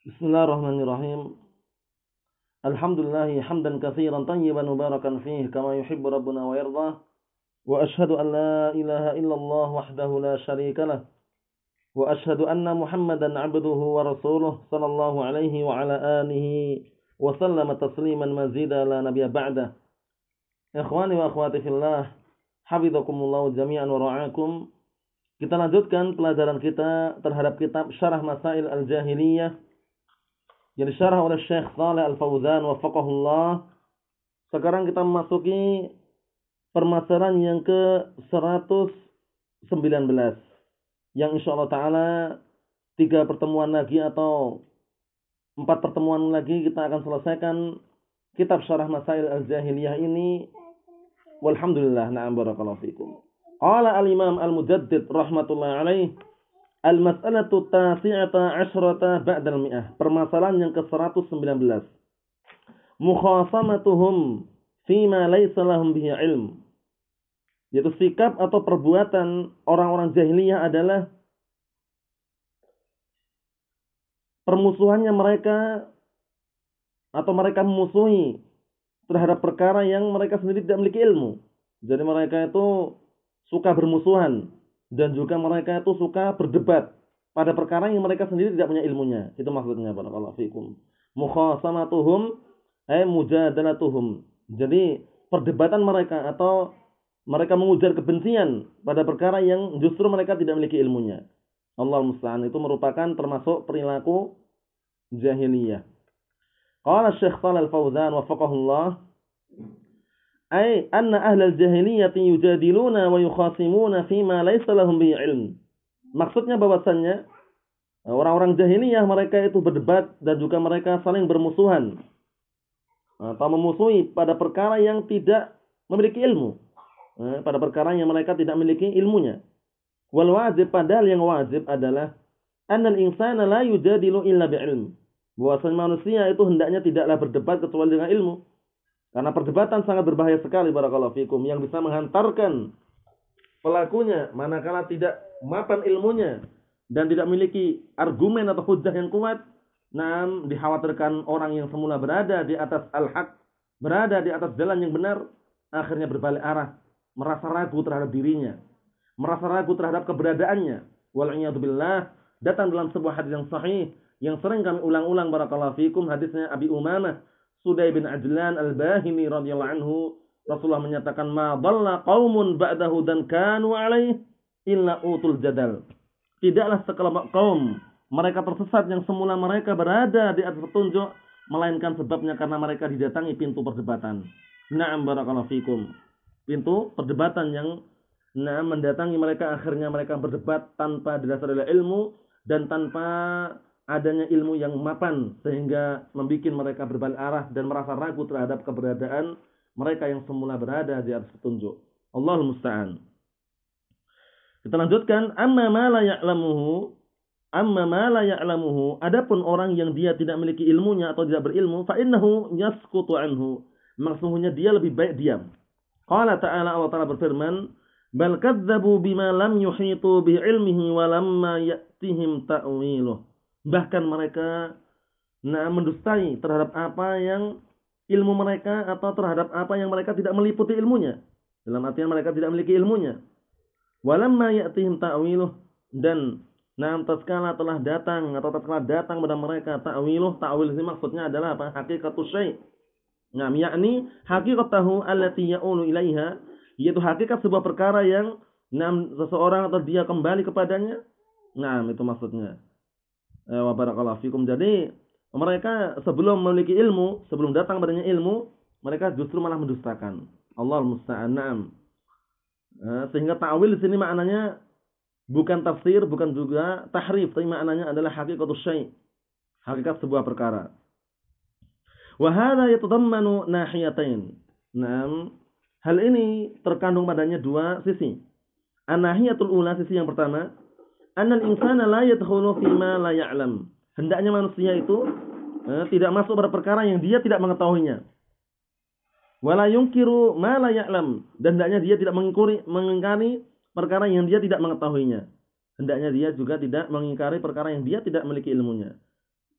Bismillahirrahmanirrahim. Alhamdulillah hamdan katsiran tayyiban mubarakan fihi kama yuhibbu rabbuna wa yardah. Wa ashhadu an la ilaha illallah wahdahu la syarika lah. Wa ashhadu anna Muhammadan 'abduhu wa rasuluh sallallahu alaihi wa ala alihi wa sallama tasliman mazida la nabiyya ba'da. Ikhwani wa akhwati fillah, hafizakumullah jami'an wa ra'akum. Kita lanjutkan pelajaran kita terhadap kitab Syarah Masail Al-Jahiliyah yang disyarah oleh Syekh Saleh Al-Fauzan wafaqahullah. Sekarang kita memasuki permasalahan yang ke-119 yang insyaallah taala tiga pertemuan lagi atau empat pertemuan lagi kita akan selesaikan kitab Syarah Masail Al-Jahiliyah ini. Walhamdulillah, na'am barakallahu fikum. Qala al-Imam Al-Mujaddid rahmatullahi alaih Al-mas'alatu tasi'ata asyrata ba'dal mi'ah. Permasalahan yang ke-119. Mukhasamatuhum fima laysa lahum bihi ilm. Yaitu sikap atau perbuatan orang-orang jahiliyah adalah permusuhannya mereka atau mereka memusuhi terhadap perkara yang mereka sendiri tidak memiliki ilmu. Jadi mereka itu suka bermusuhan dan juga mereka itu suka berdebat pada perkara yang mereka sendiri tidak punya ilmunya. Itu maksudnya barakallahu fikum. Mukhasamatuhum ay mujadalatuhum. Jadi perdebatan mereka atau mereka mengujar kebencian pada perkara yang justru mereka tidak memiliki ilmunya. Allah musta'an itu merupakan termasuk perilaku jahiliyah. Qala Syekh Shalal Fauzan wafaqahullah ay anna ahlal jahiliyah yujadiluna wa yukhasimuna fima laysa lahum bihi ilm. Maksudnya bahwasannya orang-orang jahiliyah mereka itu berdebat dan juga mereka saling bermusuhan atau memusuhi pada perkara yang tidak memiliki ilmu. Eh, pada perkara yang mereka tidak memiliki ilmunya. Wal wajib padahal yang wajib adalah annal insana la yujadilu illa bi'ilm. Bahwasanya manusia itu hendaknya tidaklah berdebat kecuali dengan ilmu. Karena perdebatan sangat berbahaya sekali barakallahu fikum yang bisa menghantarkan pelakunya manakala tidak mapan ilmunya dan tidak memiliki argumen atau hujah yang kuat, nam dikhawatirkan orang yang semula berada di atas al-haq, berada di atas jalan yang benar, akhirnya berbalik arah, merasa ragu terhadap dirinya, merasa ragu terhadap keberadaannya. Wal'iyadzubillah, datang dalam sebuah hadis yang sahih yang sering kami ulang-ulang barakallahu fikum hadisnya Abi Umamah Sudai bin Ajlan Al-Bahimi radhiyallahu anhu Rasulullah menyatakan ma dhalla qaumun ba'dahu dan kanu alaih illa utul jadal. Tidaklah sekelompok kaum mereka tersesat yang semula mereka berada di atas petunjuk melainkan sebabnya karena mereka didatangi pintu perdebatan. Na'am barakallahu fikum. Pintu perdebatan yang nah mendatangi mereka akhirnya mereka berdebat tanpa didasari oleh ilmu dan tanpa adanya ilmu yang mapan sehingga membuat mereka berbalik arah dan merasa ragu terhadap keberadaan mereka yang semula berada di atas petunjuk. Allahul musta'an. Kita lanjutkan amma ma la ya'lamuhu amma ma la ya'lamuhu adapun orang yang dia tidak memiliki ilmunya atau tidak berilmu fa innahu anhu maksudnya dia lebih baik diam. Qala ta'ala Allah Ta'ala berfirman bal kadzabu bima lam yuhitu bi ilmihi lamma ya'tihim ta'wiluh bahkan mereka nah mendustai terhadap apa yang ilmu mereka atau terhadap apa yang mereka tidak meliputi ilmunya. Dalam artian mereka tidak memiliki ilmunya. Walamma ya'tihim ta'wiluh dan nah tatkala telah datang atau tatkala datang pada mereka ta'wiluh, ta'wil ini maksudnya adalah apa? Hakikatus syai'. Nah, yakni hakikatahu allati ya'ulu ilaiha, yaitu hakikat sebuah perkara yang nah seseorang atau dia kembali kepadanya. Nah, itu maksudnya. Eh, wa barakallahu. Jadi mereka sebelum memiliki ilmu, sebelum datang padanya ilmu, mereka justru malah mendustakan. Allah musta'an. Eh, sehingga ta'wil di sini maknanya bukan tafsir, bukan juga tahrif, tapi maknanya adalah hakikatus syai'. Hakikat sebuah perkara. Wa hadha yatadammanu nahiyatain. Naam. Hal ini terkandung padanya dua sisi. Anahiyatul ula sisi yang pertama, annal insana la yadkhulu fi ma la ya'lam. Hendaknya manusia itu eh, tidak masuk pada perkara yang dia tidak mengetahuinya. Wala yungkiru ma la ya'lam dan hendaknya dia tidak mengingkari mengingkari perkara yang dia tidak mengetahuinya. Hendaknya dia juga tidak mengingkari perkara yang dia tidak memiliki ilmunya.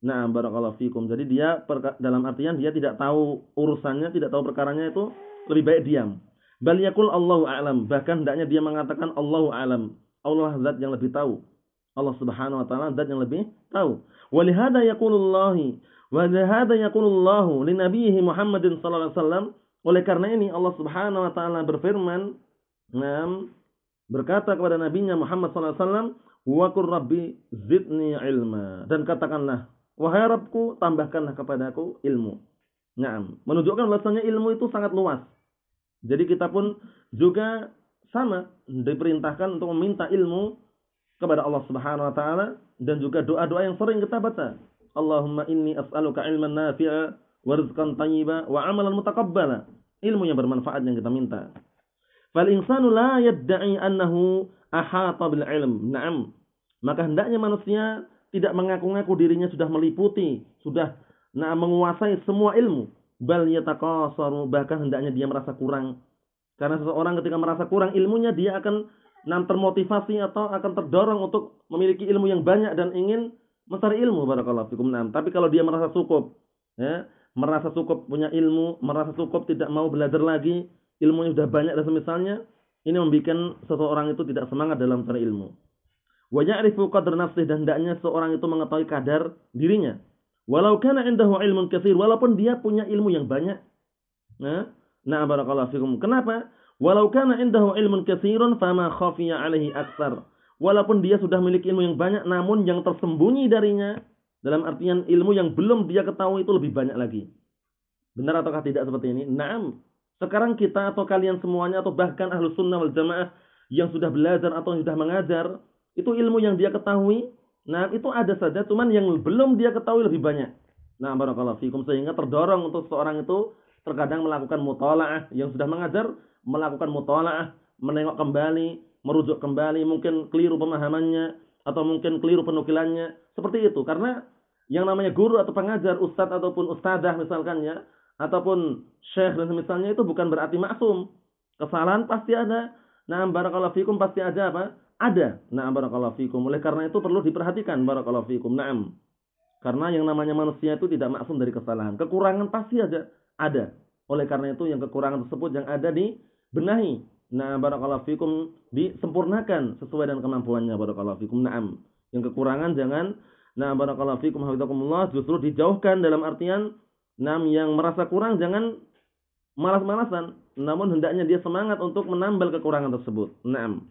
Nah, barakallahu fikum. Jadi dia dalam artian dia tidak tahu urusannya, tidak tahu perkaranya itu lebih baik diam. Bal yakul Allahu a'lam. Bahkan hendaknya dia mengatakan Allahu a'lam. Allah zat yang lebih tahu. Allah Subhanahu wa taala zat yang lebih tahu. Walihada yaqulullahi wa lihada yaqulullahu li nabiyhi Muhammadin sallallahu alaihi wasallam. Oleh karena ini Allah Subhanahu wa taala berfirman, "Nam berkata kepada nabinya Muhammad sallallahu alaihi wasallam, "Wa qur rabbi zidni ilma." Dan katakanlah, Wahai Rabbku, tambahkanlah kepadaku ilmu. Nah, menunjukkan bahwasanya ilmu itu sangat luas. Jadi kita pun juga sama diperintahkan untuk meminta ilmu kepada Allah Subhanahu wa taala dan juga doa-doa yang sering kita baca. Allahumma inni as'aluka ilman nafi'a wa rizqan thayyiba wa amalan mutaqabbala. Ilmu yang bermanfaat yang kita minta. Fal insanu la yadda'i annahu ahata bil ilm. Naam. Maka hendaknya manusia tidak mengaku-ngaku dirinya sudah meliputi, sudah nah menguasai semua ilmu. Bal yataqasaru bahkan hendaknya dia merasa kurang. Karena seseorang ketika merasa kurang ilmunya dia akan nam termotivasi atau akan terdorong untuk memiliki ilmu yang banyak dan ingin mencari ilmu barakallahu fikum. Nah, tapi kalau dia merasa cukup ya, merasa cukup punya ilmu, merasa cukup tidak mau belajar lagi, ilmunya sudah banyak dan semisalnya, ini membuat seseorang itu tidak semangat dalam mencari ilmu. Wa ya'rifu qadar nafsih dan hendaknya seorang itu mengetahui kadar dirinya. Walau kana indahu ilmun katsir, walaupun dia punya ilmu yang banyak. Nah, nah barakallahu fikum. Kenapa? Walau kana indahu ilmun katsirun fama khafiya alaihi aksar. Walaupun dia sudah memiliki ilmu yang banyak namun yang tersembunyi darinya dalam artian ilmu yang belum dia ketahui itu lebih banyak lagi. Benar ataukah tidak seperti ini? Naam. Sekarang kita atau kalian semuanya atau bahkan ahlu sunnah wal jamaah yang sudah belajar atau sudah mengajar itu ilmu yang dia ketahui. Nah, itu ada saja, cuman yang belum dia ketahui lebih banyak. Nah, barakallahu fikum sehingga terdorong untuk seorang itu terkadang melakukan mutalaah yang sudah mengajar, melakukan mutalaah, menengok kembali, merujuk kembali, mungkin keliru pemahamannya atau mungkin keliru penukilannya. Seperti itu karena yang namanya guru atau pengajar, ustadz ataupun ustadzah misalkan ya, ataupun syekh dan misalnya itu bukan berarti maksum. Kesalahan pasti ada. Nah, barakallahu fikum pasti ada apa? Ada. Na'am barakallahu fikum. Oleh karena itu perlu diperhatikan barakallahu fikum. Na'am. Karena yang namanya manusia itu tidak maksum dari kesalahan. Kekurangan pasti ada. Ada. Oleh karena itu yang kekurangan tersebut yang ada di benahi. Nah, barakallahu fikum disempurnakan sesuai dengan kemampuannya barakallahu fikum. Naam. Yang kekurangan jangan nah barakallahu fikum hafizakumullah justru dijauhkan dalam artian nam yang merasa kurang jangan malas-malasan, namun hendaknya dia semangat untuk menambal kekurangan tersebut. Naam.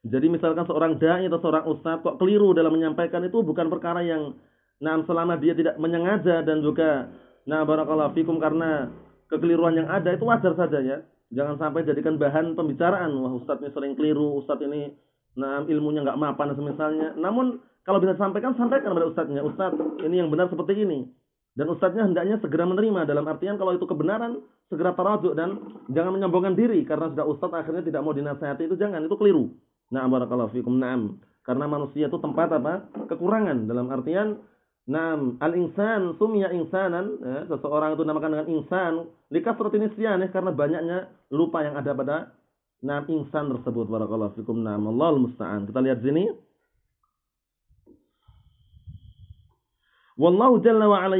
Jadi misalkan seorang dai atau seorang ustadz kok keliru dalam menyampaikan itu bukan perkara yang nah selama dia tidak menyengaja dan juga nah barakallahu fikum karena kekeliruan yang ada itu wajar saja ya. Jangan sampai jadikan bahan pembicaraan. Wah ustadz ini sering keliru, ustadz ini nah ilmunya nggak mapan misalnya. Namun kalau bisa disampaikan sampaikan kepada ustadznya, ustadz ini yang benar seperti ini. Dan ustadznya hendaknya segera menerima dalam artian kalau itu kebenaran segera tarajuk dan jangan menyombongkan diri karena sudah ustadz akhirnya tidak mau dinasihati itu jangan itu keliru. Na'am barakallahu fikum. Na'am. Karena manusia itu tempat apa? Kekurangan dalam artian Naam, al-insan sumya insanan, ya, seseorang itu namakan dengan insan, likasrati nisyanih karena banyaknya lupa yang ada pada naam insan tersebut. Barakallahu fikum. Naam, Allahul musta'an. Kita lihat sini. Wallahu jalla wa ala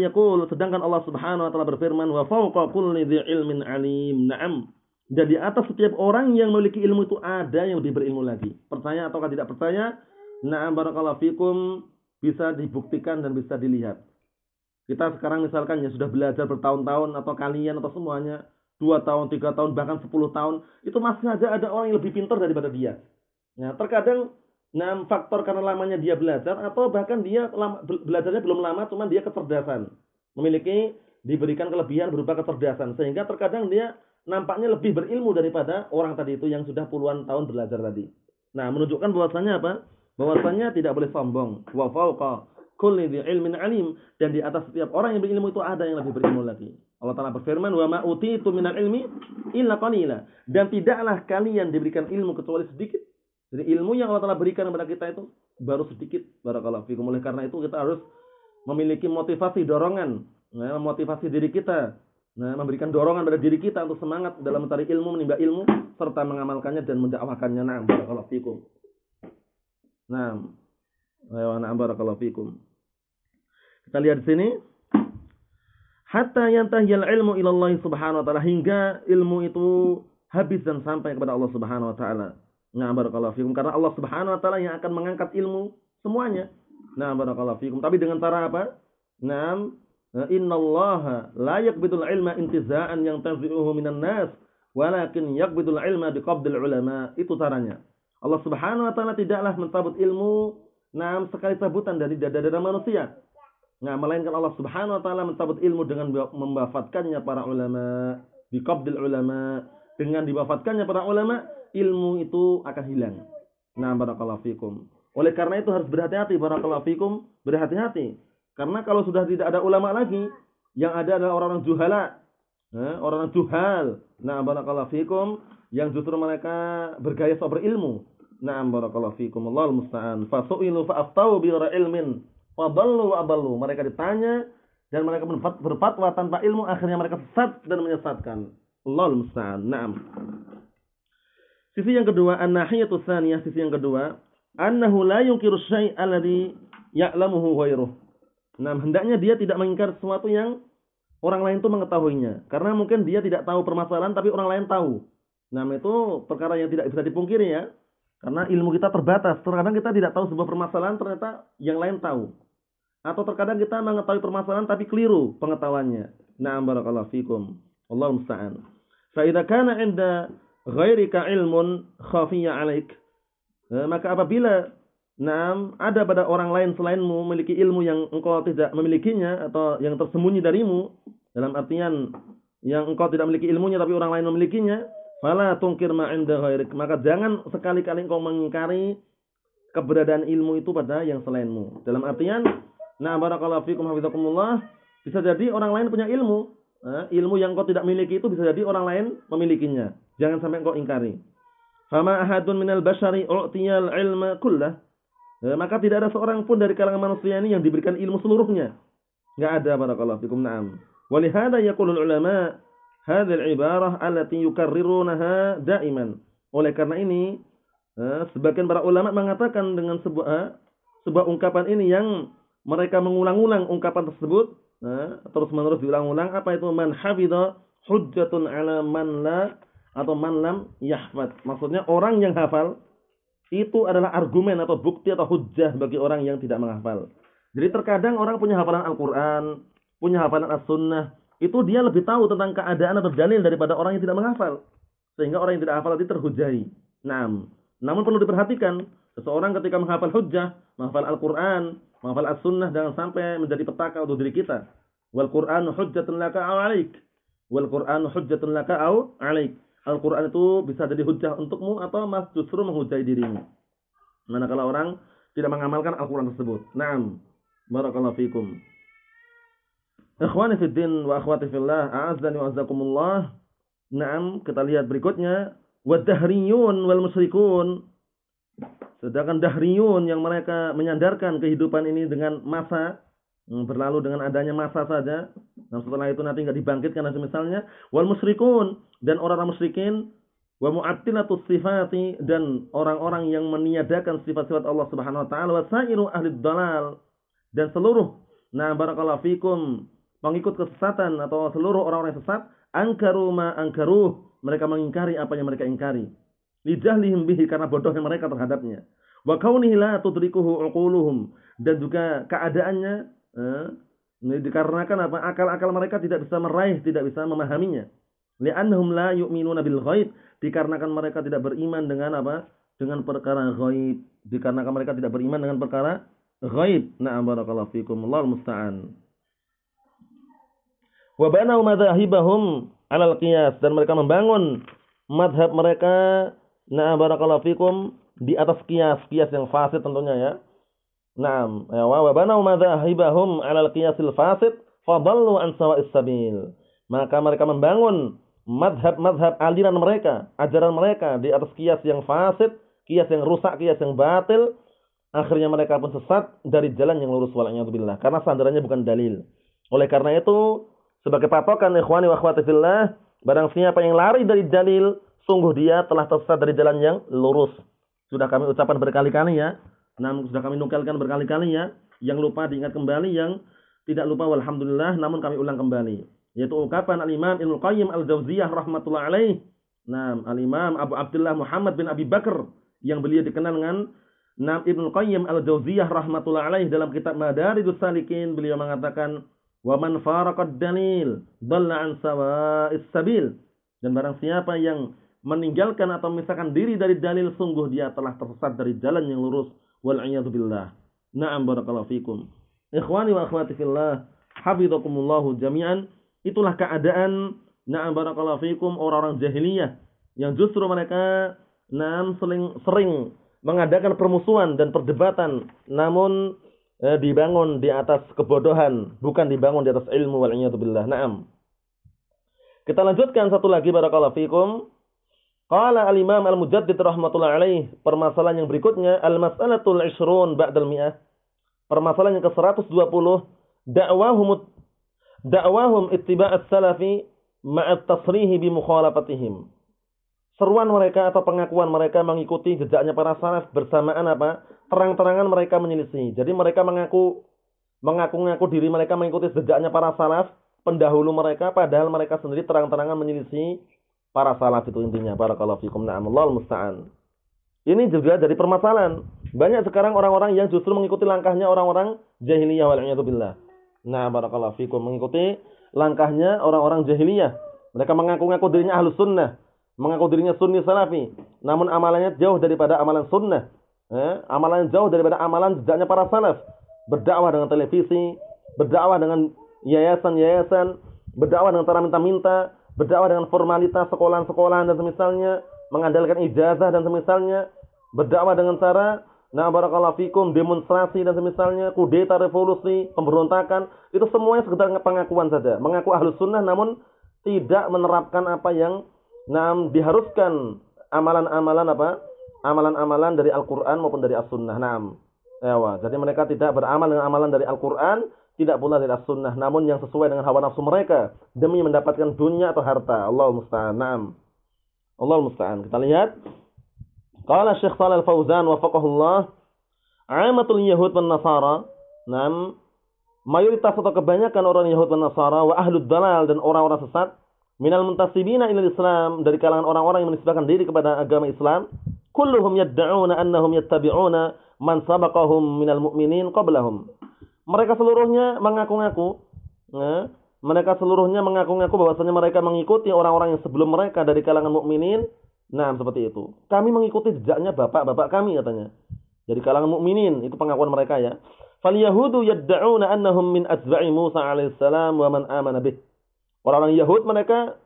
sedangkan Allah Subhanahu wa taala berfirman, "Wa fawqa kulli dhi ilmin alim." Naam. Dan di atas setiap orang yang memiliki ilmu itu ada yang lebih berilmu lagi. Percaya ataukah tidak percaya? Na'am barakallahu fikum bisa dibuktikan dan bisa dilihat. Kita sekarang misalkan ya sudah belajar bertahun-tahun atau kalian atau semuanya dua tahun, tiga tahun, bahkan sepuluh tahun, itu masih saja ada orang yang lebih pintar daripada dia. Nah, terkadang nah faktor karena lamanya dia belajar atau bahkan dia lama, belajarnya belum lama, cuma dia kecerdasan, memiliki diberikan kelebihan berupa kecerdasan, sehingga terkadang dia nampaknya lebih berilmu daripada orang tadi itu yang sudah puluhan tahun belajar tadi. Nah, menunjukkan bahwasanya apa? Bahwasanya tidak boleh sombong. Wa fauqa kulli ilmin alim dan di atas setiap orang yang berilmu itu ada yang lebih berilmu lagi. Allah Taala berfirman, "Wa ma utitu minal ilmi illa qalila." Dan tidaklah kalian diberikan ilmu kecuali sedikit. Jadi ilmu yang Allah Taala berikan kepada kita itu baru sedikit. Barakallahu fikum. Oleh karena itu kita harus memiliki motivasi dorongan, ya, motivasi diri kita Nah, memberikan dorongan pada diri kita untuk semangat dalam mencari ilmu, menimba ilmu, serta mengamalkannya dan mendakwahkannya. Nah, barakallahu fikum. Nah, ayo na'am barakallahu fikum. Kita lihat di sini. Hatta yantahiyal ilmu ilallah subhanahu wa ta'ala. Hingga ilmu itu habis dan sampai kepada Allah subhanahu wa ta'ala. Nah, barakallahu fikum. Karena Allah subhanahu wa ta'ala yang akan mengangkat ilmu semuanya. Nah, barakallahu fikum. Tapi dengan cara apa? Inna Allah la yakbidul ilma intiza'an yang tanzi'uhu minan nas. Walakin yakbidul ilma biqabdil ulama. Itu caranya. Allah subhanahu wa ta'ala tidaklah mencabut ilmu. Nah, sekali cabutan dari dada-dada manusia. Nah, melainkan Allah Subhanahu wa taala mencabut ilmu dengan membafatkannya para ulama, biqabdil ulama, dengan dibafatkannya para ulama, ilmu itu akan hilang. Nah, barakallahu fikum. Oleh karena itu harus berhati-hati barakallahu fikum, berhati-hati. Karena kalau sudah tidak ada ulama lagi, yang ada adalah orang-orang juhala, eh, orang-orang juhal. Nah, barakallahu fikum, yang justru mereka bergaya sok berilmu. Nah, barakallahu fikum. Allahul musta'an. Fasu'ilu fa'aftau bi ilmin Fadallu wa adallu. Mereka ditanya dan mereka berfatwa tanpa ilmu akhirnya mereka sesat dan menyesatkan. Allahul musta'an. Naam. Sisi yang kedua, an-nahiyatu tsaniyah, sisi yang kedua, annahu la yunkiru syai' alladhi ya'lamuhu ghairuh. Nah, hendaknya dia tidak mengingkar sesuatu yang orang lain itu mengetahuinya. Karena mungkin dia tidak tahu permasalahan tapi orang lain tahu. Nah, itu perkara yang tidak bisa dipungkiri ya. Karena ilmu kita terbatas. Terkadang kita tidak tahu sebuah permasalahan ternyata yang lain tahu. Atau terkadang kita mengetahui permasalahan tapi keliru pengetahuannya. Na'am barakallahu fikum. Allah musta'an. Fa'idha kana inda ghairika ilmun khafiyya alaik. Eh, maka apabila Naam, ada pada orang lain selainmu memiliki ilmu yang engkau tidak memilikinya atau yang tersembunyi darimu dalam artian yang engkau tidak memiliki ilmunya tapi orang lain memilikinya, fala tungkir ma inda ghairik. Maka jangan sekali-kali engkau mengingkari keberadaan ilmu itu pada yang selainmu. Dalam artian Nah, barakallahu fikum hafizakumullah. Bisa jadi orang lain punya ilmu. Nah, ilmu yang kau tidak miliki itu bisa jadi orang lain memilikinya. Jangan sampai kau ingkari. Fama ahadun minal bashari u'tiyal ilma kullah. Nah, maka tidak ada seorang pun dari kalangan manusia ini yang diberikan ilmu seluruhnya. Enggak ada barakallahu fikum. Naam. Walihada yaqulul ulama hadhil ibarah allati yukarrirunaha daiman. Oleh karena ini, eh, sebagian para ulama mengatakan dengan sebuah eh, sebuah ungkapan ini yang mereka mengulang-ulang ungkapan tersebut nah, terus menerus diulang-ulang apa itu? Man hafidha hujjatun ala man la atau man lam yahfad. Maksudnya orang yang hafal itu adalah argumen atau bukti atau hujjah bagi orang yang tidak menghafal. Jadi terkadang orang punya hafalan Al-Qur'an punya hafalan As-Sunnah itu dia lebih tahu tentang keadaan atau dalil daripada orang yang tidak menghafal sehingga orang yang tidak hafal tadi terhujai namun perlu diperhatikan seseorang ketika menghafal hujjah menghafal Al-Qur'an menghafal as-sunnah jangan sampai menjadi petaka untuk diri kita. Wal Qur'an hujjatun laka aw 'alaik. Wal Qur'an hujjatun laka aw 'alaik. Al-Qur'an itu bisa jadi hujjah untukmu atau mas justru menghujai dirimu. Manakala orang tidak mengamalkan Al-Qur'an tersebut. Naam. Barakallahu fikum. Ikhwani fi din wa akhwati fillah, a'azzani wa azzakumullah. Naam, kita lihat berikutnya. Wadahriyun wal musyrikun Sedangkan dahriyun yang mereka menyandarkan kehidupan ini dengan masa hmm, berlalu dengan adanya masa saja. Nah setelah itu nanti nggak dibangkitkan dan misalnya wal musyrikun dan orang-orang musyrikin wa mu'attilatus sifati dan orang-orang yang meniadakan sifat-sifat Allah Subhanahu wa taala wa sairu ahli dalal dan seluruh nah barakallahu fikum pengikut kesesatan atau seluruh orang-orang sesat angkaru ma angkaruh mereka mengingkari apa yang mereka ingkari lijahlihim bihi karena bodohnya mereka terhadapnya. Wa kaunihi la tudrikuhu uquluhum dan juga keadaannya eh, dikarenakan apa? Akal-akal mereka tidak bisa meraih, tidak bisa memahaminya. Li'annahum la yu'minuna bil ghaib dikarenakan mereka tidak beriman dengan apa? Dengan perkara ghaib. Dikarenakan mereka tidak beriman dengan perkara ghaib. Na'am barakallahu fikum. Allahul musta'an. Wa banau madzahibahum 'alal qiyas dan mereka membangun madhab mereka Nah, barakallahu fikum di atas kias, kias yang fasid tentunya ya. Naam, ya wa banau madzahibahum 'ala al-qiyasil fasid fadallu an sawa'is sabil. Maka mereka membangun madhab-madhab aliran mereka, ajaran mereka di atas kias yang fasid, kias yang rusak, kias yang batil. Akhirnya mereka pun sesat dari jalan yang lurus wala'iyatubillah. Karena sandarannya bukan dalil. Oleh karena itu, sebagai patokan ikhwani wa akhwati fillah, barang siapa yang lari dari dalil, sungguh dia telah tersesat dari jalan yang lurus. Sudah kami ucapkan berkali-kali ya. Nah, sudah kami nukelkan berkali-kali ya. Yang lupa diingat kembali, yang tidak lupa walhamdulillah namun kami ulang kembali yaitu ucapan Al-Imam Ibnu Qayyim Al-Jauziyah rahimatullah alaih. Nah, Al-Imam Abu Abdullah Muhammad bin Abi Bakar yang beliau dikenal dengan Nam Ibnu Qayyim Al-Jauziyah rahimatullah alaih dalam kitab Madarijus Salikin beliau mengatakan wa man faraqad dalil dhalla an sawa'is sabil dan barang siapa yang meninggalkan atau memisahkan diri dari dalil sungguh dia telah tersesat dari jalan yang lurus wal billah. Na'am barakallahu fikum. Ikhwani wa akhwati fillah, hafizakumullah jami'an. Itulah keadaan na'am barakallahu fikum orang-orang jahiliyah yang justru mereka na'am sering sering mengadakan permusuhan dan perdebatan namun eh, dibangun di atas kebodohan bukan dibangun di atas ilmu wal billah. Na'am. Kita lanjutkan satu lagi barakallahu fikum. Qala al-imam al-mujaddid rahmatullah alaih permasalahan yang berikutnya al-mas'alatul 20 ba'dal mi'ah. Permasalahan yang ke-120 dakwahum dakwahum ittiba'at salafi ma'at tasrihi bi mukhalafatihim. Seruan mereka atau pengakuan mereka mengikuti jejaknya para salaf bersamaan apa? Terang-terangan mereka menyelisih. Jadi mereka mengaku mengaku-ngaku diri mereka mengikuti jejaknya para salaf pendahulu mereka padahal mereka sendiri terang-terangan menyelisih para salaf itu intinya. Barakallahu fikum. Na'amullah musta'an. Ini juga dari permasalahan. Banyak sekarang orang-orang yang justru mengikuti langkahnya orang-orang jahiliyah billah. Nah, barakallahu fikum mengikuti langkahnya orang-orang jahiliyah. Mereka mengaku-ngaku dirinya ahlus sunnah mengaku dirinya sunni salafi, namun amalannya jauh daripada amalan sunnah. Eh, amalan jauh daripada amalan jejaknya para salaf. Berdakwah dengan televisi, berdakwah dengan yayasan-yayasan, berdakwah dengan cara minta-minta, berdakwah dengan formalitas sekolah-sekolah dan semisalnya, mengandalkan ijazah dan semisalnya, berdakwah dengan cara Nah barakallahu fikum demonstrasi dan semisalnya kudeta revolusi pemberontakan itu semuanya sekedar pengakuan saja mengaku ahlus sunnah namun tidak menerapkan apa yang Nah, diharuskan amalan-amalan apa? Amalan-amalan dari Al-Qur'an maupun dari As-Sunnah. Ewa. Jadi mereka tidak beramal dengan amalan dari Al-Qur'an, tidak pula dari As-Sunnah, namun yang sesuai dengan hawa nafsu mereka demi mendapatkan dunia atau harta. Allah musta'an. Naam. Allah musta'an. Kita lihat. Qala Syekh Shalal Fauzan wafaqahullah, "Amatul Yahud wan Nasara." Naam. Mayoritas atau kebanyakan orang Yahud dan Nasara wa ahlud dalal dan orang-orang sesat minal muntasibina ilal Islam dari kalangan orang-orang yang menisbahkan diri kepada agama Islam kulluhum yad'una annahum yattabi'una man sabaqahum minal mu'minin qablahum. Mereka seluruhnya mengaku-ngaku ya, mereka seluruhnya mengaku-ngaku bahwasanya mereka mengikuti orang-orang yang sebelum mereka dari kalangan mukminin nah seperti itu. Kami mengikuti jejaknya bapak-bapak kami katanya. Dari kalangan mukminin itu pengakuan mereka ya. Fal yahudu yad'una annahum min atba'i Musa alaihissalam wa man amana bih. Orang-orang Yahud mereka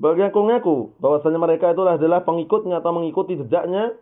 mengaku-ngaku bahwasanya mereka itulah adalah pengikutnya atau mengikuti jejaknya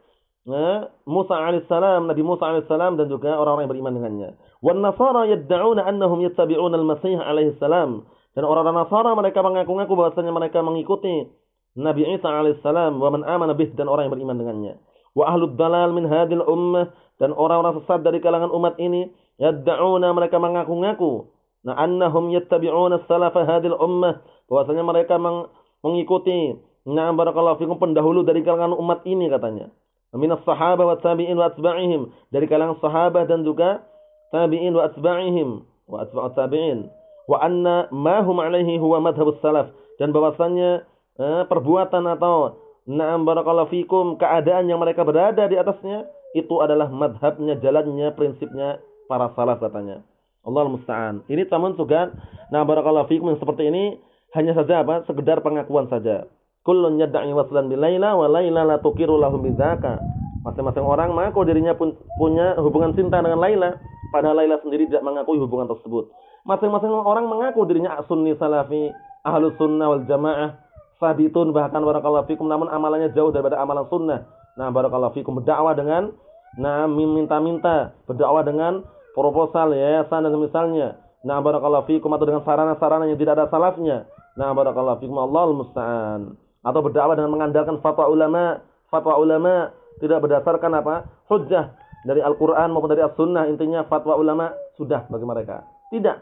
ya, Musa alaihissalam, Nabi Musa alaihissalam dan juga orang-orang yang beriman dengannya. Wan Nasara yad'una annahum yattabi'una al-Masih alaihissalam. Dan orang-orang Nasara mereka mengaku-ngaku bahwasanya mereka mengikuti Nabi Isa alaihissalam wa man amana bih dan orang yang beriman dengannya. Wa ahlud dalal min hadil ummah dan orang-orang sesat dari kalangan umat ini yad'una mereka mengaku-ngaku Nah, annahum yattabi'una salafa hadil ummah. Bahwasanya mereka meng mengikuti Nah, barakallahu fikum pendahulu dari kalangan umat ini katanya. Minas sahabah wa tabi'in wa atba'ihim. Dari kalangan sahabah dan juga tabi'in wa atba'ihim. Wa atba'at tabi'in. Wa anna ma hum alaihi huwa madhabus salaf. Dan bahwasanya eh, perbuatan atau na'am barakallahu fikum keadaan yang mereka berada di atasnya itu adalah madhabnya, jalannya, prinsipnya para salaf katanya. Allah musta'an. Ini tamun juga nah barakallahu fikum yang seperti ini hanya saja apa? sekedar pengakuan saja. Kullun yad'i waslan bil laila wa laila la tuqiru lahum bidzaka. Masing-masing orang mengaku dirinya pun punya hubungan cinta dengan Laila, padahal Laila sendiri tidak mengakui hubungan tersebut. Masing-masing orang mengaku dirinya sunni salafi, ahlus sunnah wal jamaah, sabitun bahkan barakallahu fikum namun amalannya jauh daripada amalan sunnah. Nah, barakallahu fikum berdakwah dengan nah minta-minta, berdakwah dengan proposal yayasan dan misalnya. Nah, barakallahu fikum atau dengan sarana-sarana yang tidak ada salafnya. Nah, barakallahu fikum Allah musta'an. Atau berdakwah dengan mengandalkan fatwa ulama, fatwa ulama tidak berdasarkan apa? hujjah dari Al-Qur'an maupun dari As-Sunnah. Intinya fatwa ulama sudah bagi mereka. Tidak.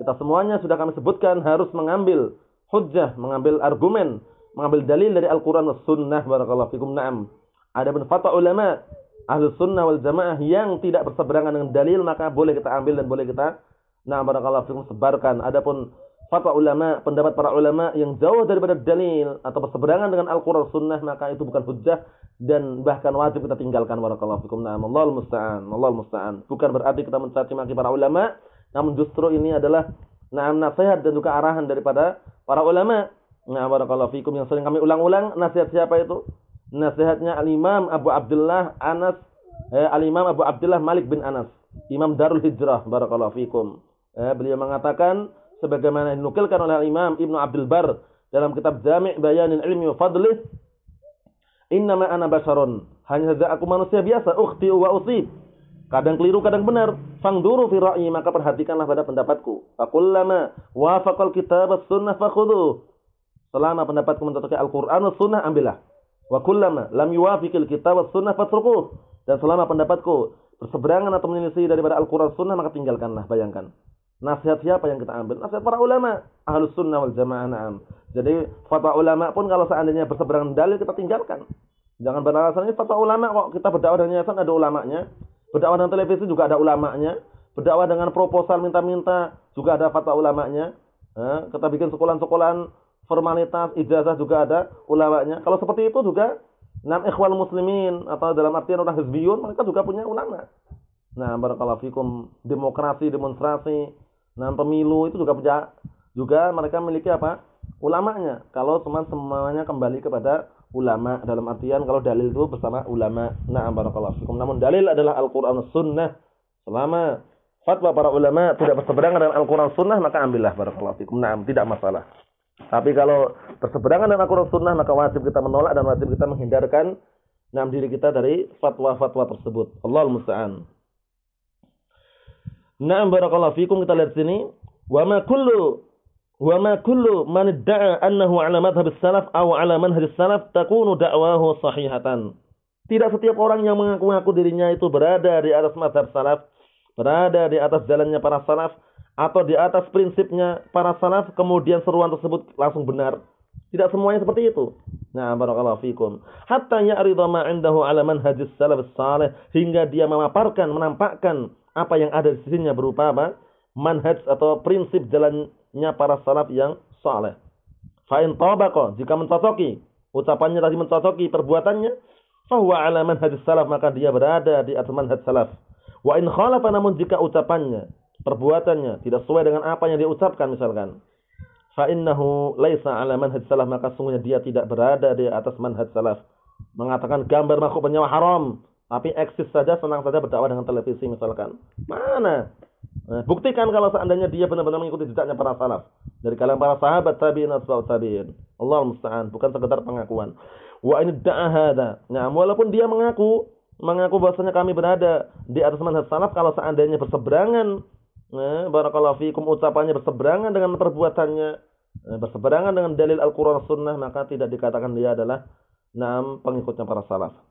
Kita semuanya sudah kami sebutkan harus mengambil hujjah, mengambil argumen, mengambil dalil dari Al-Qur'an dan Sunnah barakallahu fikum. Naam. Ada pun fatwa ulama ahlu sunnah wal jamaah yang tidak berseberangan dengan dalil maka boleh kita ambil dan boleh kita Nah, barakallahu fikum sebarkan. Adapun fatwa ulama, pendapat para ulama yang jauh daripada dalil atau berseberangan dengan Al-Qur'an Sunnah, maka itu bukan hujjah dan bahkan wajib kita tinggalkan barakallahu fikum. Nah, Allahul musta'an, Allahul musta'an. Bukan berarti kita mencaci maki para ulama, namun justru ini adalah nah nasihat dan juga arahan daripada para ulama. Nah, barakallahu fikum yang sering kami ulang-ulang, nasihat siapa itu? Nasihatnya Al-Imam Abu Abdullah Anas eh, Al-Imam Abu Abdullah Malik bin Anas, Imam Darul Hijrah barakallahu fikum. Eh, beliau mengatakan sebagaimana dinukilkan oleh Imam Ibnu Abdul Bar dalam kitab Jami' Bayanin Ilmi wa Fadlih Innama ana basharun. Hanya saja aku manusia biasa ukhti wa usib. Kadang keliru kadang benar. Fangduru fi ra'yi maka perhatikanlah pada pendapatku. Fakullama wafaqal kitab was sunnah fakhudhu. Selama pendapatku mencocokkan Al-Qur'an was sunnah ambillah. Wa kullama lam yuwafiqil kitab was sunnah fatrukuh. Dan selama pendapatku berseberangan atau menyelisih daripada Al-Qur'an sunnah maka tinggalkanlah bayangkan Nasihat siapa yang kita ambil? Nasihat para ulama. Ahlus sunnah wal jamaah na'am. Jadi fatwa ulama pun kalau seandainya berseberangan dalil kita tinggalkan. Jangan beralasan ini fatwa ulama kok kita berdakwah dengan yayasan ada ulamanya. Berdakwah dengan televisi juga ada ulamanya. Berdakwah dengan proposal minta-minta juga ada fatwa ulamanya. Nah, kita bikin sekolahan-sekolahan formalitas, ijazah juga ada ulamanya. Kalau seperti itu juga enam ikhwal muslimin atau dalam artian orang hizbiyun mereka juga punya ulama. Nah, barakallahu fikum demokrasi, demonstrasi, Nah, pemilu itu juga juga mereka memiliki apa? Ulamanya. Kalau teman semuanya kembali kepada ulama dalam artian kalau dalil itu bersama ulama. Nah, barakallahu fikum. Namun dalil adalah Al-Qur'an Sunnah. Selama fatwa para ulama tidak berseberangan dengan Al-Qur'an Sunnah, maka ambillah barakallahu fikum. Nah, tidak masalah. Tapi kalau berseberangan dengan Al-Qur'an Sunnah, maka wajib kita menolak dan wajib kita menghindarkan nam diri kita dari fatwa-fatwa tersebut. Allahul musta'an. Na'am barakallahu fikum kita lihat sini. Wa ma kullu wa ma kullu man idda'a annahu 'ala madhhab salaf aw 'ala manhaj salaf takunu da'wahu sahihatan. Tidak setiap orang yang mengaku-ngaku dirinya itu berada di atas madhab salaf, berada di atas jalannya para salaf atau di atas prinsipnya para salaf kemudian seruan tersebut langsung benar. Tidak semuanya seperti itu. Nah, barakallahu fikum. Hatta ya'ridha ma 'indahu 'ala manhajis salaf salih hingga dia memaparkan, menampakkan apa yang ada di sisinya berupa apa? Manhaj atau prinsip jalannya para salaf yang saleh. Fa'in tabaqo, jika mencocoki, ucapannya tadi mencocoki perbuatannya, fahuwa ala manhaj salaf, maka dia berada di atas manhaj salaf. Wa in khalafa namun jika ucapannya, perbuatannya tidak sesuai dengan apa yang dia ucapkan misalkan, fa innahu laisa ala manhaj salaf, maka sungguhnya dia tidak berada di atas manhaj salaf. Mengatakan gambar makhluk bernyawa haram, tapi eksis saja, senang saja berdakwah dengan televisi misalkan. Mana? Nah, buktikan kalau seandainya dia benar-benar mengikuti jejaknya para salaf. Dari kalangan para sahabat tabi'in atau tabi'in. Allah musta'an. Bukan sekedar pengakuan. Wa ini da'ahada. Nah, walaupun dia mengaku, mengaku bahwasanya kami berada di atas manhaj salaf, kalau seandainya berseberangan, nah, barakallahu fikum, ucapannya berseberangan dengan perbuatannya, nah, berseberangan dengan dalil Al-Quran Sunnah, maka tidak dikatakan dia adalah nam pengikutnya para salaf.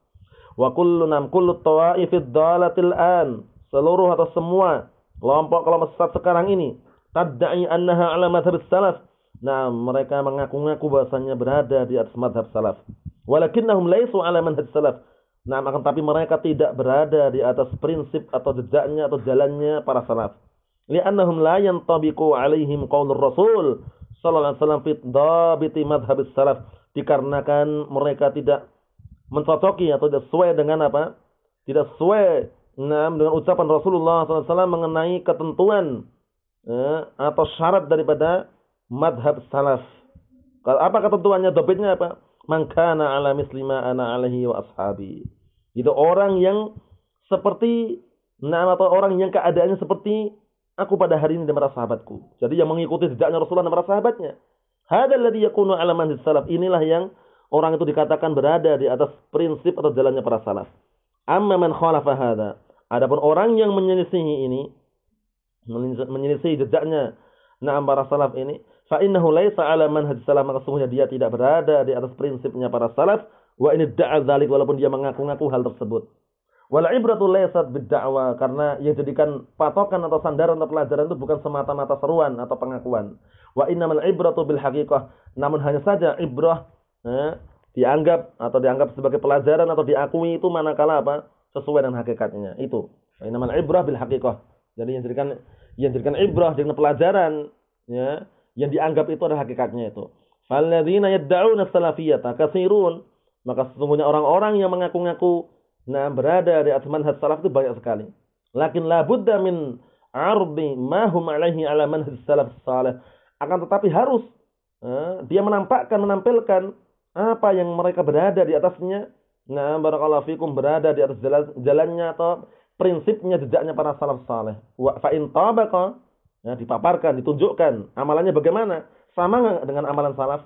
Wa kullu nam kullu tawaifid dalatil an. Seluruh atau semua kelompok-kelompok sesat sekarang ini tadda'i annaha ala madhhab salaf. Nah, mereka mengaku-ngaku bahasanya berada di atas madhab salaf. Walakinnahum laisu ala manhaj salaf. Nah, akan tapi mereka tidak berada di atas prinsip atau jejaknya atau jalannya para salaf. Li'annahum la yantabiqu alaihim qaulur rasul sallallahu alaihi wasallam fi dhabiti madhhab salaf. Dikarenakan mereka tidak mencocoki atau tidak sesuai dengan apa? Tidak sesuai nah, dengan ucapan Rasulullah SAW mengenai ketentuan eh, atau syarat daripada madhab salaf. Kalau apa ketentuannya? Dobitnya apa? Mangkana ala mislima ana alaihi wa ashabi. Itu orang yang seperti nah atau orang yang keadaannya seperti aku pada hari ini dan para sahabatku. Jadi yang mengikuti jejaknya Rasulullah dan para sahabatnya. Hadzal ladzi yakunu ala salaf. Inilah yang orang itu dikatakan berada di atas prinsip atau jalannya para salaf. Amma man khalafa hadha. Adapun orang yang menyelisihi ini, menyelisihi jejaknya na'am para salaf ini, fa innahu laisa ala manhaj salaf maka sesungguhnya dia tidak berada di atas prinsipnya para salaf wa ini da'a dzalik walaupun dia mengaku-ngaku hal tersebut. Wal ibratu laysat bidda'wa karena yang jadikan patokan atau sandaran atau pelajaran itu bukan semata-mata seruan atau pengakuan. Wa innamal ibratu bil haqiqah. Namun hanya saja ibrah eh, dianggap atau dianggap sebagai pelajaran atau diakui itu manakala apa sesuai dengan hakikatnya itu. Inamal ibrah bil haqiqah. Jadi yang jadikan yang dijadikan ibrah, dengan pelajaran, ya, yang dianggap itu adalah hakikatnya itu. Falladzina yad'una salafiyata katsirun. Maka sesungguhnya orang-orang yang mengaku-ngaku nah berada di atas manhaj salaf itu banyak sekali. Lakin la budda min ardi ma hum alaihi ala manhaj salaf salih. Akan tetapi harus uh, dia menampakkan menampilkan apa yang mereka berada di atasnya. Nah, barakallahu fikum berada di atas jalan, jalannya atau prinsipnya jejaknya para salaf saleh. Wa fa in tabaqa ya, dipaparkan, ditunjukkan amalannya bagaimana? Sama nggak dengan amalan salaf?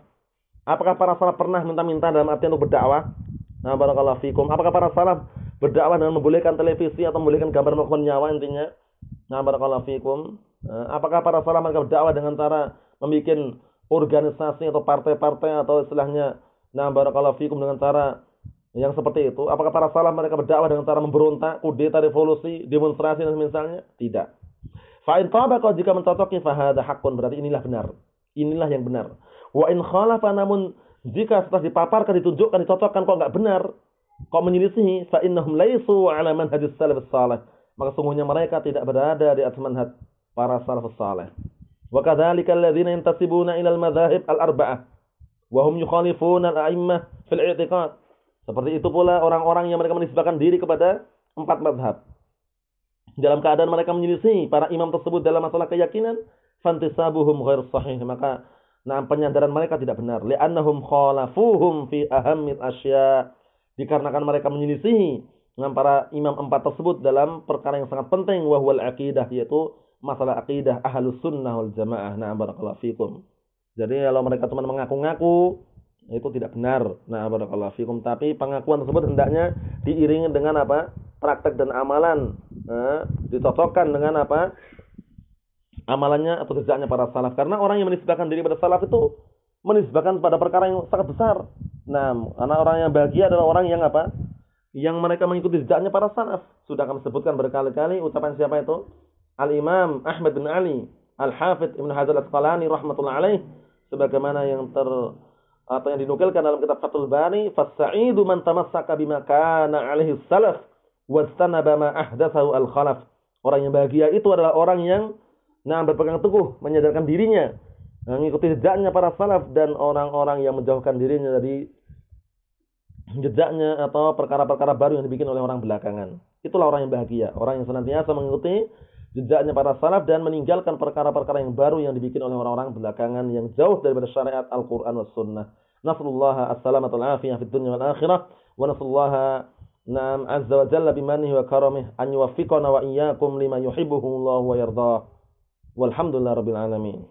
Apakah para salaf pernah minta-minta dalam artian untuk berdakwah? Nah, barakallahu fikum. Apakah para salaf berdakwah dengan membolehkan televisi atau membolehkan gambar melakukan nyawa intinya? Nah, barakallahu fikum. Nah, apakah para salaf mereka berdakwah dengan cara membuat organisasi atau partai-partai atau istilahnya nah barakallahu fikum dengan cara yang seperti itu? Apakah para salaf mereka berdakwah dengan cara memberontak, kudeta, revolusi, demonstrasi dan misalnya? Tidak. Fa'in tabaqa jika mencocoki fahada hakun berarti inilah benar. Inilah yang benar. Wa in khalafa namun jika setelah dipaparkan, ditunjukkan, dicocokkan kok enggak benar, kok menyelisihi, fa innahum laisu ala manhajis salaf salih. Maka sungguhnya mereka tidak berada di atas manhaj para salafus salih. Wa kadzalika alladziina yantasibuna ila al-madzahib al-arba'ah wa hum yukhalifuna al-a'immah fil i'tiqad. Seperti itu pula orang-orang yang mereka menisbahkan diri kepada empat madhab. Dalam keadaan mereka menyelisih para imam tersebut dalam masalah keyakinan, fantisabuhum ghair sahih. Maka Nah, penyadaran mereka tidak benar. Li'annahum khalafuhum fi ahammil asya. Dikarenakan mereka menyelisihi dengan para imam empat tersebut dalam perkara yang sangat penting wahwal akidah yaitu masalah akidah ahlus sunnah wal jamaah. Nah, barakallahu fikum. Jadi kalau mereka cuma mengaku-ngaku itu tidak benar. Nah, barakallahu fikum. Tapi pengakuan tersebut hendaknya diiringi dengan apa? Praktek dan amalan. Nah, dicocokkan dengan apa? amalannya atau jejaknya para salaf. Karena orang yang menisbahkan diri pada salaf itu menisbahkan pada perkara yang sangat besar. Nah, karena orang yang bahagia adalah orang yang apa? Yang mereka mengikuti jejaknya para salaf. Sudah kami sebutkan berkali-kali ucapan siapa itu? Al-Imam Ahmad bin Ali, Al-Hafidh Ibn Hajar Al-Asqalani rahmatullah alaih sebagaimana yang ter atau yang dinukilkan dalam kitab Fathul Bani, "Fasaidu man tamassaka bima kana alaihi salaf wastanaba ma ahdatsahu al-khalaf." Orang yang bahagia itu adalah orang yang Nah, berpegang teguh, menyadarkan dirinya, mengikuti jejaknya para salaf dan orang-orang yang menjauhkan dirinya dari jejaknya atau perkara-perkara baru yang dibikin oleh orang belakangan. Itulah orang yang bahagia, orang yang senantiasa mengikuti jejaknya para salaf dan meninggalkan perkara-perkara yang baru yang dibikin oleh orang-orang belakangan yang jauh daripada syariat Al-Qur'an was sunnah. Nasallallahu as-salamata wal afiyah fid dunya wal akhirah wa nasallahu Naam azza wa jalla bimanihi wa karamih an yuwaffiqana wa iyyakum lima yuhibbuhu Allah wa yardah. Walhamdulillah rabbil alamin.